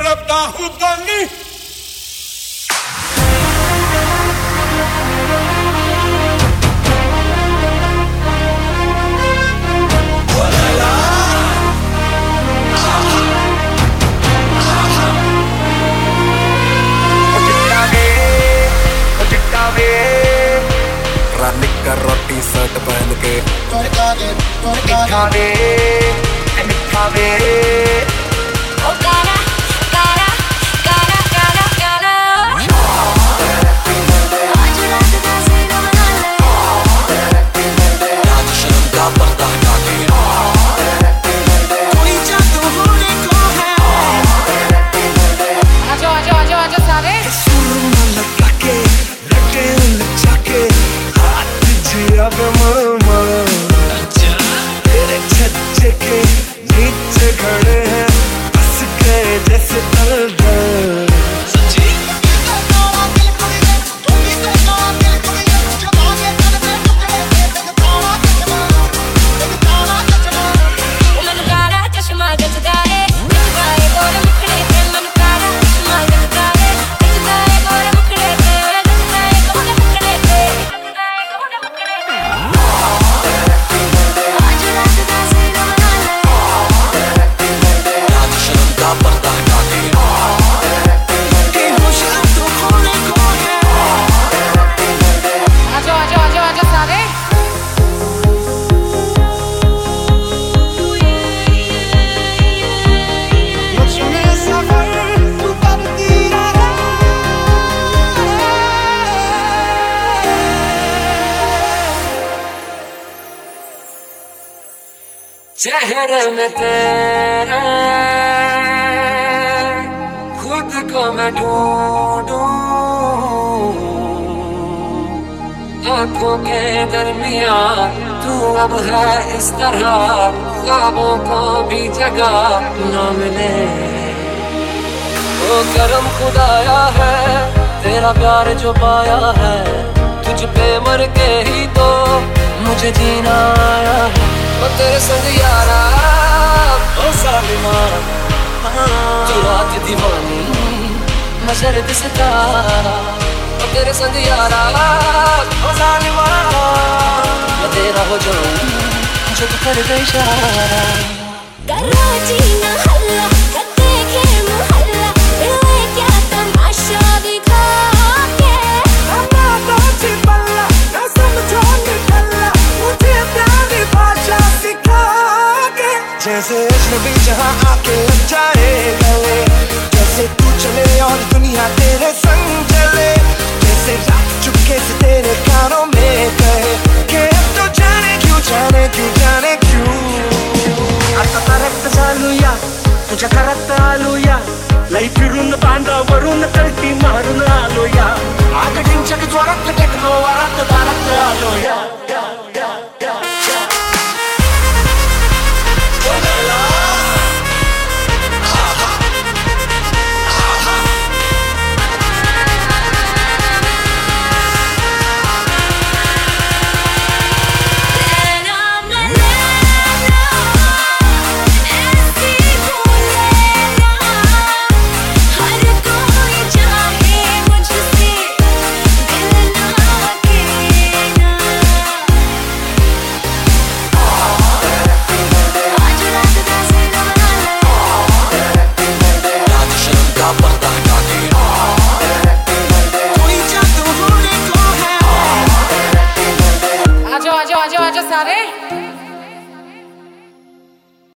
हूँ गानी निकर रोटी शर्ट पहन के मिठावे मिठावे चेहरे में तेरे, खुद को मैं ढूंढूं। आँखों के दरमियान तू अब है इस तरह, ख्वाबों को भी जगह न मिले ओ करम खुदाया है, तेरा प्यार जो पाया है, तुझ पे मर के ही तो मुझे जीना आया है। ओ तेरे संग यारा। ओ सालिमा। तू रात दीवानी मैं सितारा ओ तेरे संग यारा। ओ सालिमा। मैं तेरा हो जाऊँ जब कर दे इशारा कराची ना जैसे अजनबी जहाँ आके जाए गले जैसे तू चले और दुनिया तेरे संग चले। जैसे रात चुपके से तेरे कानों में कहे कि अब तो जाने क्यों जाने क्यों जाने क्यों। आता करेक्ट चालूया तुझ्या करत आलूया लई फिरून बांधावरून कलटी मारून आलोया आग ढिंचक जोरात टेकलो वरात दारात आलोया